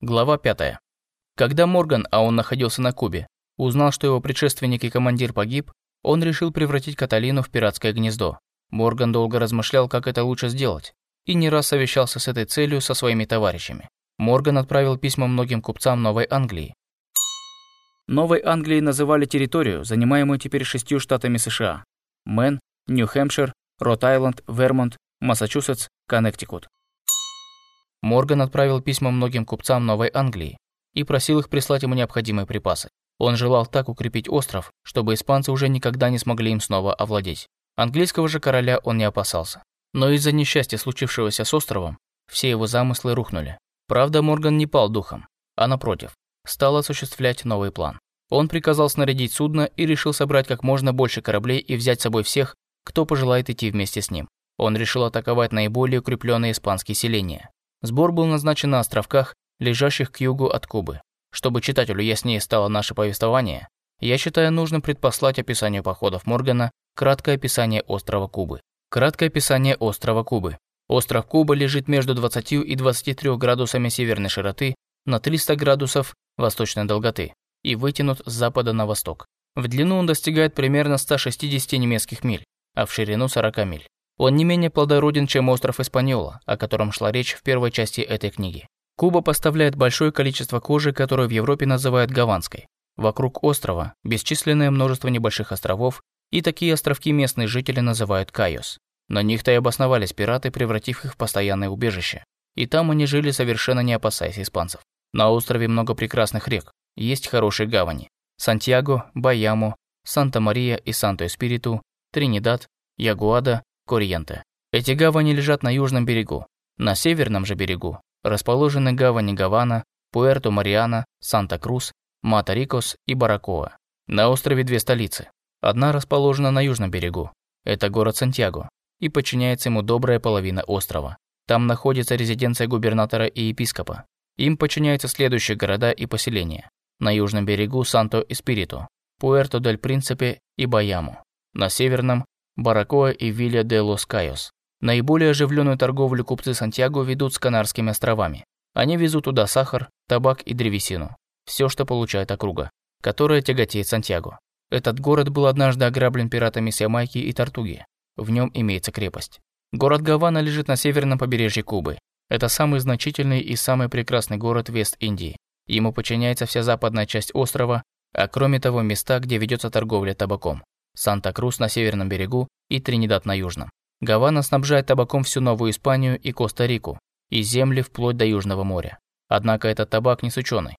Глава 5. Когда Морган, а он находился на Кубе, узнал, что его предшественник и командир погиб, он решил превратить Каталину в пиратское гнездо. Морган долго размышлял, как это лучше сделать, и не раз совещался с этой целью со своими товарищами. Морган отправил письма многим купцам Новой Англии. Новой Англией называли территорию, занимаемую теперь шестью штатами США. Мэн, Нью-Хэмпшир, Рот-Айленд, Вермонт, Массачусетс, Коннектикут. Морган отправил письма многим купцам Новой Англии и просил их прислать ему необходимые припасы. Он желал так укрепить остров, чтобы испанцы уже никогда не смогли им снова овладеть. Английского же короля он не опасался. Но из-за несчастья, случившегося с островом, все его замыслы рухнули. Правда, Морган не пал духом, а напротив, стал осуществлять новый план. Он приказал снарядить судно и решил собрать как можно больше кораблей и взять с собой всех, кто пожелает идти вместе с ним. Он решил атаковать наиболее укрепленные испанские селения. Сбор был назначен на островках, лежащих к югу от Кубы. Чтобы читателю яснее стало наше повествование, я считаю нужным предпослать описанию походов Моргана краткое описание острова Кубы. Краткое описание острова Кубы. Остров Куба лежит между 20 и 23 градусами северной широты на 300 градусов восточной долготы и вытянут с запада на восток. В длину он достигает примерно 160 немецких миль, а в ширину 40 миль. Он не менее плодороден, чем остров Испаньола, о котором шла речь в первой части этой книги. Куба поставляет большое количество кожи, которую в Европе называют гаванской. Вокруг острова бесчисленное множество небольших островов, и такие островки местные жители называют Кайос. На них-то и обосновались пираты, превратив их в постоянное убежище. И там они жили, совершенно не опасаясь испанцев. На острове много прекрасных рек, есть хорошие гавани. Сантьяго, Баяму, Санта-Мария и Санто-Эспириту, Тринидад, Ягуада, Кориенте. Эти гавани лежат на южном берегу. На северном же берегу расположены гавани Гавана, Пуэрто-Мариана, Санта-Крус, Мата-Рикос и Баракоа. На острове две столицы. Одна расположена на южном берегу. Это город Сантьяго, и подчиняется ему добрая половина острова. Там находится резиденция губернатора и епископа. Им подчиняются следующие города и поселения. На южном берегу Санто-Эспириту, Пуэрто-дель-Принципе и Баяму. На северном Баракоа и Вилья де лос Кайос. Наиболее оживленную торговлю купцы Сантьяго ведут с Канарскими островами. Они везут туда сахар, табак и древесину. Все, что получает округа, которая тяготеет Сантьяго. Этот город был однажды ограблен пиратами с Ямайки и Тартуги. В нем имеется крепость. Город Гавана лежит на северном побережье Кубы. Это самый значительный и самый прекрасный город Вест-Индии. Ему подчиняется вся западная часть острова, а кроме того места, где ведется торговля табаком. Санта-Крус на северном берегу и Тринидад на южном. Гавана снабжает табаком всю Новую Испанию и Коста-Рику, и земли вплоть до Южного моря. Однако этот табак не сучёный.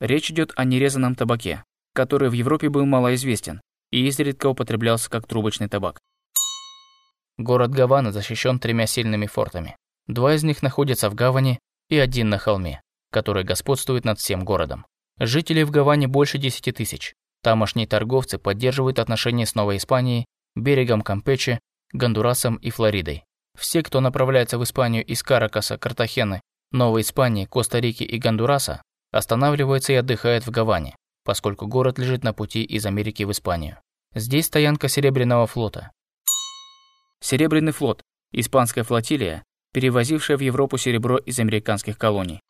Речь идет о нерезанном табаке, который в Европе был малоизвестен и изредка употреблялся как трубочный табак. Город Гавана защищен тремя сильными фортами. Два из них находятся в гавани и один на холме, который господствует над всем городом. Жителей в Гаване больше 10 тысяч, Тамошние торговцы поддерживают отношения с Новой Испанией, берегом Кампече, Гондурасом и Флоридой. Все, кто направляется в Испанию из Каракаса, Картахены, Новой Испании, Коста-Рики и Гондураса, останавливаются и отдыхают в Гаване, поскольку город лежит на пути из Америки в Испанию. Здесь стоянка Серебряного флота. Серебряный флот – испанская флотилия, перевозившая в Европу серебро из американских колоний.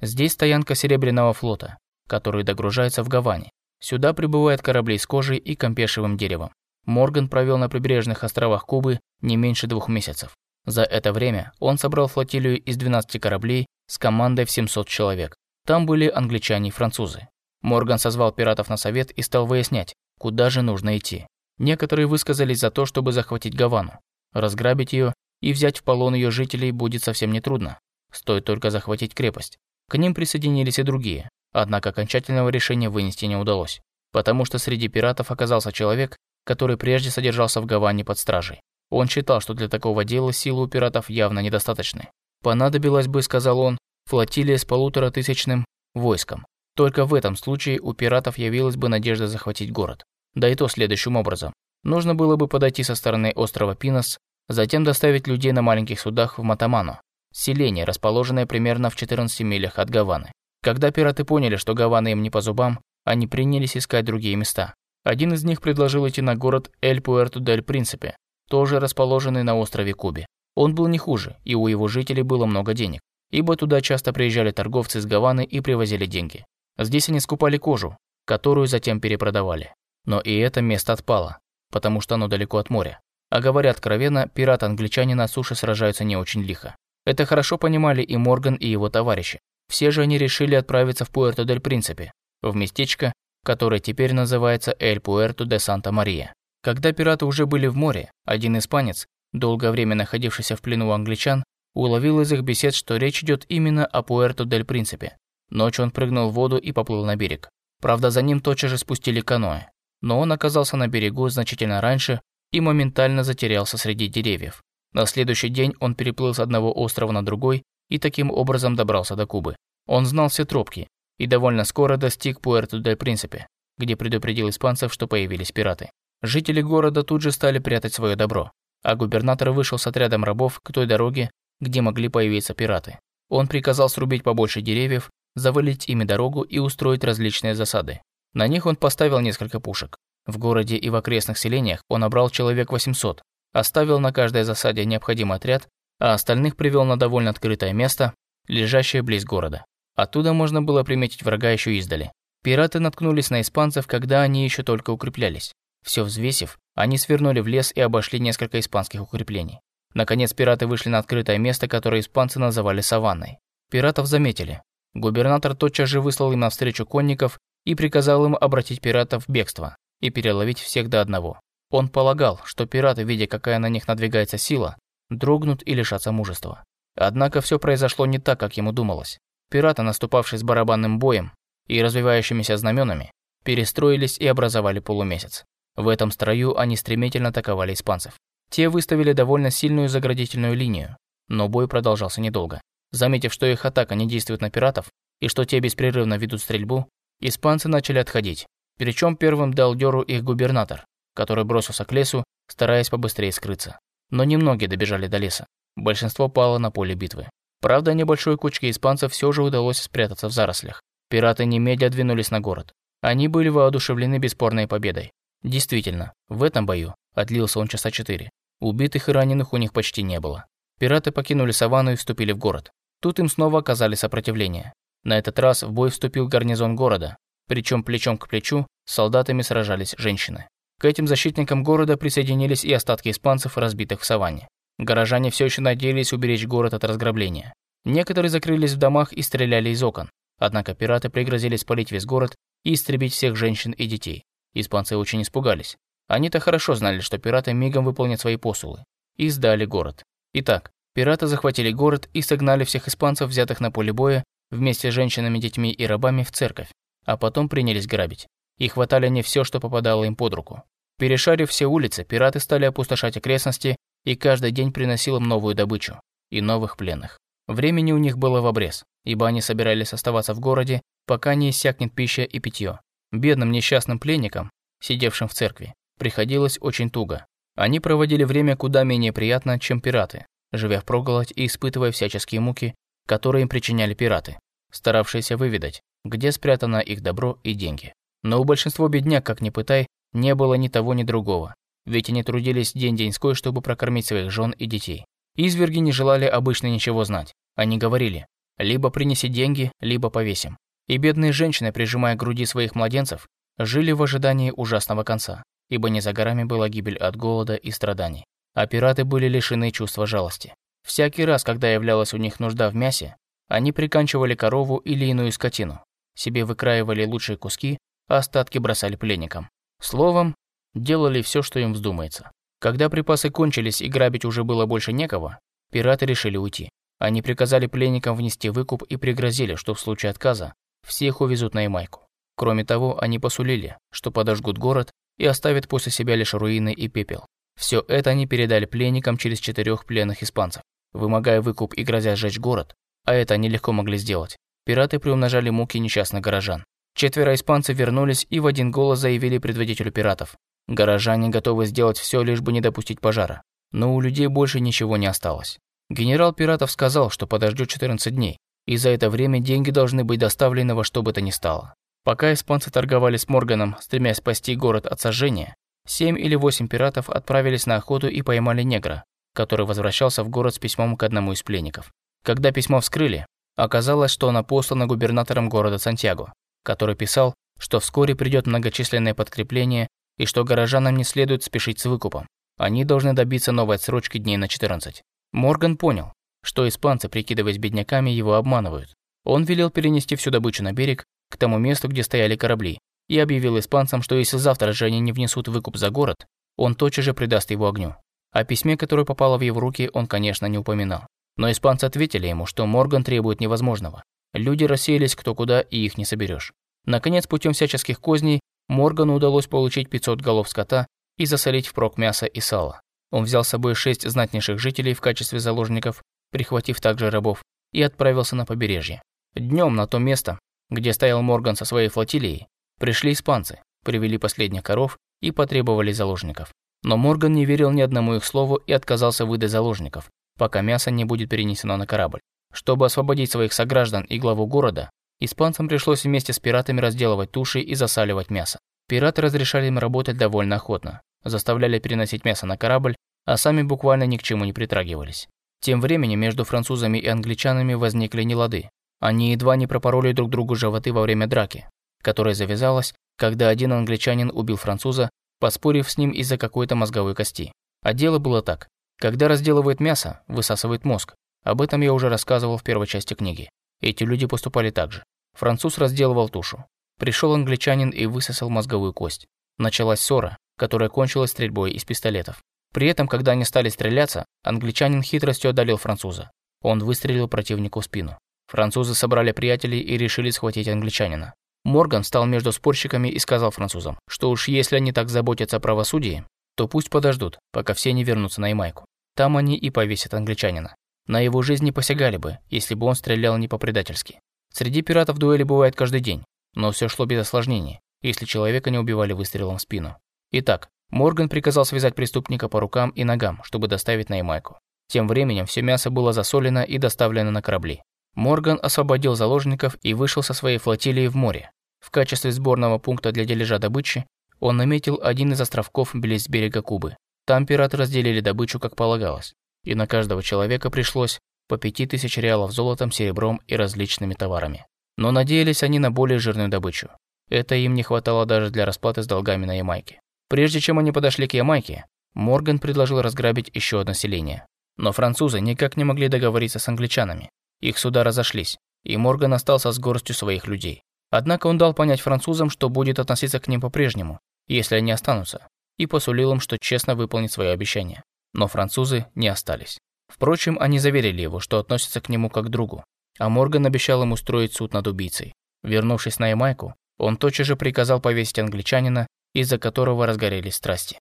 Здесь стоянка Серебряного флота, который догружается в Гаване, Сюда прибывают корабли с кожей и кампешевым деревом. Морган провел на прибрежных островах Кубы не меньше двух месяцев. За это время он собрал флотилию из 12 кораблей с командой в 700 человек. Там были англичане и французы. Морган созвал пиратов на совет и стал выяснять, куда же нужно идти. Некоторые высказались за то, чтобы захватить Гавану. Разграбить ее и взять в полон ее жителей будет совсем нетрудно. Стоит только захватить крепость. К ним присоединились и другие. Однако окончательного решения вынести не удалось, потому что среди пиратов оказался человек, который прежде содержался в Гаване под стражей. Он считал, что для такого дела силы у пиратов явно недостаточны. Понадобилось бы, сказал он, флотилия с полуторатысячным войском. Только в этом случае у пиратов явилась бы надежда захватить город. Да и то следующим образом. Нужно было бы подойти со стороны острова Пинос, затем доставить людей на маленьких судах в Матаману, селение, расположенное примерно в 14 милях от Гаваны. Когда пираты поняли, что Гавана им не по зубам, они принялись искать другие места. Один из них предложил идти на город Эль-Пуэрто-дель-Принципе, тоже расположенный на острове Кубе. Он был не хуже, и у его жителей было много денег. ибо туда часто приезжали торговцы из Гаваны и привозили деньги. Здесь они скупали кожу, которую затем перепродавали. Но и это место отпало, потому что оно далеко от моря. А говоря откровенно, пираты-англичане на суше сражаются не очень лихо. Это хорошо понимали и Морган, и его товарищи. Все же они решили отправиться в Пуэрто-дель-Принципе, в местечко, которое теперь называется Эль-Пуэрто-де-Санта-Мария. Когда пираты уже были в море, один испанец, долгое время находившийся в плену у англичан, уловил из их бесед, что речь идет именно о Пуэрто-дель-Принципе. Ночью он прыгнул в воду и поплыл на берег. Правда, за ним тотчас же спустили каноэ. Но он оказался на берегу значительно раньше и моментально затерялся среди деревьев. На следующий день он переплыл с одного острова на другой и таким образом добрался до Кубы. Он знал все тропки и довольно скоро достиг Пуэрто-дель-Принципе, где предупредил испанцев, что появились пираты. Жители города тут же стали прятать свое добро, а губернатор вышел с отрядом рабов к той дороге, где могли появиться пираты. Он приказал срубить побольше деревьев, завалить ими дорогу и устроить различные засады. На них он поставил несколько пушек. В городе и в окрестных селениях он набрал человек 800, оставил на каждой засаде необходимый отряд, а остальных привел на довольно открытое место, лежащее близ города. Оттуда можно было приметить врага еще издали. Пираты наткнулись на испанцев, когда они еще только укреплялись. Все взвесив, они свернули в лес и обошли несколько испанских укреплений. Наконец пираты вышли на открытое место, которое испанцы называли саванной. Пиратов заметили. Губернатор тотчас же выслал им навстречу конников и приказал им обратить пиратов в бегство и переловить всех до одного. Он полагал, что пираты, видя, какая на них надвигается сила, дрогнут и лишатся мужества. Однако все произошло не так, как ему думалось. Пираты, наступавшие с барабанным боем и развивающимися знаменами, перестроились и образовали полумесяц. В этом строю они стремительно атаковали испанцев. Те выставили довольно сильную заградительную линию, но бой продолжался недолго. Заметив, что их атака не действует на пиратов и что те беспрерывно ведут стрельбу, испанцы начали отходить. Причем первым дал дёру их губернатор, который бросился к лесу, стараясь побыстрее скрыться. Но немногие добежали до леса. Большинство пало на поле битвы. Правда, небольшой кучке испанцев все же удалось спрятаться в зарослях. Пираты немедля двинулись на город. Они были воодушевлены бесспорной победой. Действительно, в этом бою отлился он часа четыре. Убитых и раненых у них почти не было. Пираты покинули саванну и вступили в город. Тут им снова оказали сопротивление. На этот раз в бой вступил гарнизон города, причем плечом к плечу с солдатами сражались женщины. К этим защитникам города присоединились и остатки испанцев, разбитых в саванне. Горожане все еще надеялись уберечь город от разграбления. Некоторые закрылись в домах и стреляли из окон. Однако пираты пригрозили спалить весь город и истребить всех женщин и детей. Испанцы очень испугались. Они-то хорошо знали, что пираты мигом выполнят свои посулы. И сдали город. Итак, пираты захватили город и согнали всех испанцев, взятых на поле боя, вместе с женщинами, детьми и рабами в церковь, а потом принялись грабить и хватали они все, что попадало им под руку. Перешарив все улицы, пираты стали опустошать окрестности, и каждый день приносил им новую добычу и новых пленных. Времени у них было в обрез, ибо они собирались оставаться в городе, пока не иссякнет пища и питье. Бедным несчастным пленникам, сидевшим в церкви, приходилось очень туго. Они проводили время куда менее приятно, чем пираты, живя впроголодь и испытывая всяческие муки, которые им причиняли пираты, старавшиеся выведать, где спрятано их добро и деньги. Но у большинства бедняк, как ни пытай, не было ни того, ни другого. Ведь они трудились день-деньской, чтобы прокормить своих жен и детей. Изверги не желали обычно ничего знать. Они говорили, либо принеси деньги, либо повесим. И бедные женщины, прижимая к груди своих младенцев, жили в ожидании ужасного конца, ибо не за горами была гибель от голода и страданий. А пираты были лишены чувства жалости. Всякий раз, когда являлась у них нужда в мясе, они приканчивали корову или иную скотину, себе выкраивали лучшие куски остатки бросали пленникам. Словом, делали все, что им вздумается. Когда припасы кончились и грабить уже было больше некого, пираты решили уйти. Они приказали пленникам внести выкуп и пригрозили, что в случае отказа всех увезут на Ямайку. Кроме того, они посулили, что подожгут город и оставят после себя лишь руины и пепел. Все это они передали пленникам через четырех пленных испанцев. Вымогая выкуп и грозя сжечь город, а это они легко могли сделать, пираты приумножали муки несчастных горожан. Четверо испанцев вернулись и в один голос заявили предводителю пиратов. Горожане готовы сделать все, лишь бы не допустить пожара. Но у людей больше ничего не осталось. Генерал пиратов сказал, что подождет 14 дней, и за это время деньги должны быть доставлены во что бы то ни стало. Пока испанцы торговали с Морганом, стремясь спасти город от сожжения, семь или восемь пиратов отправились на охоту и поймали негра, который возвращался в город с письмом к одному из пленников. Когда письмо вскрыли, оказалось, что оно послано губернатором города Сантьяго, который писал, что вскоре придет многочисленное подкрепление и что горожанам не следует спешить с выкупом. Они должны добиться новой отсрочки дней на 14. Морган понял, что испанцы, прикидываясь бедняками, его обманывают. Он велел перенести всю добычу на берег, к тому месту, где стояли корабли, и объявил испанцам, что если завтра же они не внесут выкуп за город, он тотчас же придаст его огню. О письме, которое попало в его руки, он, конечно, не упоминал. Но испанцы ответили ему, что Морган требует невозможного. Люди рассеялись кто куда, и их не соберешь. Наконец, путем всяческих козней, Моргану удалось получить 500 голов скота и засолить впрок мясо и сало. Он взял с собой шесть знатнейших жителей в качестве заложников, прихватив также рабов, и отправился на побережье. Днем на то место, где стоял Морган со своей флотилией, пришли испанцы, привели последних коров и потребовали заложников. Но Морган не верил ни одному их слову и отказался выдать заложников, пока мясо не будет перенесено на корабль. Чтобы освободить своих сограждан и главу города, испанцам пришлось вместе с пиратами разделывать туши и засаливать мясо. Пираты разрешали им работать довольно охотно, заставляли переносить мясо на корабль, а сами буквально ни к чему не притрагивались. Тем временем между французами и англичанами возникли нелады. Они едва не пропороли друг другу животы во время драки, которая завязалась, когда один англичанин убил француза, поспорив с ним из-за какой-то мозговой кости. А дело было так. Когда разделывает мясо, высасывает мозг. Об этом я уже рассказывал в первой части книги. Эти люди поступали так же. Француз разделывал тушу. Пришел англичанин и высосал мозговую кость. Началась ссора, которая кончилась стрельбой из пистолетов. При этом, когда они стали стреляться, англичанин хитростью одолел француза. Он выстрелил противнику в спину. Французы собрали приятелей и решили схватить англичанина. Морган стал между спорщиками и сказал французам, что уж если они так заботятся о правосудии, то пусть подождут, пока все не вернутся на Ямайку. Там они и повесят англичанина. На его жизнь не посягали бы, если бы он стрелял не по-предательски. Среди пиратов дуэли бывает каждый день, но все шло без осложнений, если человека не убивали выстрелом в спину. Итак, Морган приказал связать преступника по рукам и ногам, чтобы доставить на Ямайку. Тем временем все мясо было засолено и доставлено на корабли. Морган освободил заложников и вышел со своей флотилией в море. В качестве сборного пункта для дележа добычи он наметил один из островков близ берега Кубы. Там пираты разделили добычу, как полагалось, и на каждого человека пришлось по пяти тысяч реалов золотом, серебром и различными товарами. Но надеялись они на более жирную добычу. Это им не хватало даже для расплаты с долгами на Ямайке. Прежде чем они подошли к Ямайке, Морган предложил разграбить еще одно селение. Но французы никак не могли договориться с англичанами. Их суда разошлись, и Морган остался с горстью своих людей. Однако он дал понять французам, что будет относиться к ним по-прежнему, если они останутся, и посулил им, что честно выполнит свое обещание. Но французы не остались. Впрочем, они заверили его, что относятся к нему как к другу, а Морган обещал им устроить суд над убийцей. Вернувшись на Ямайку, он тотчас же приказал повесить англичанина, из-за которого разгорелись страсти.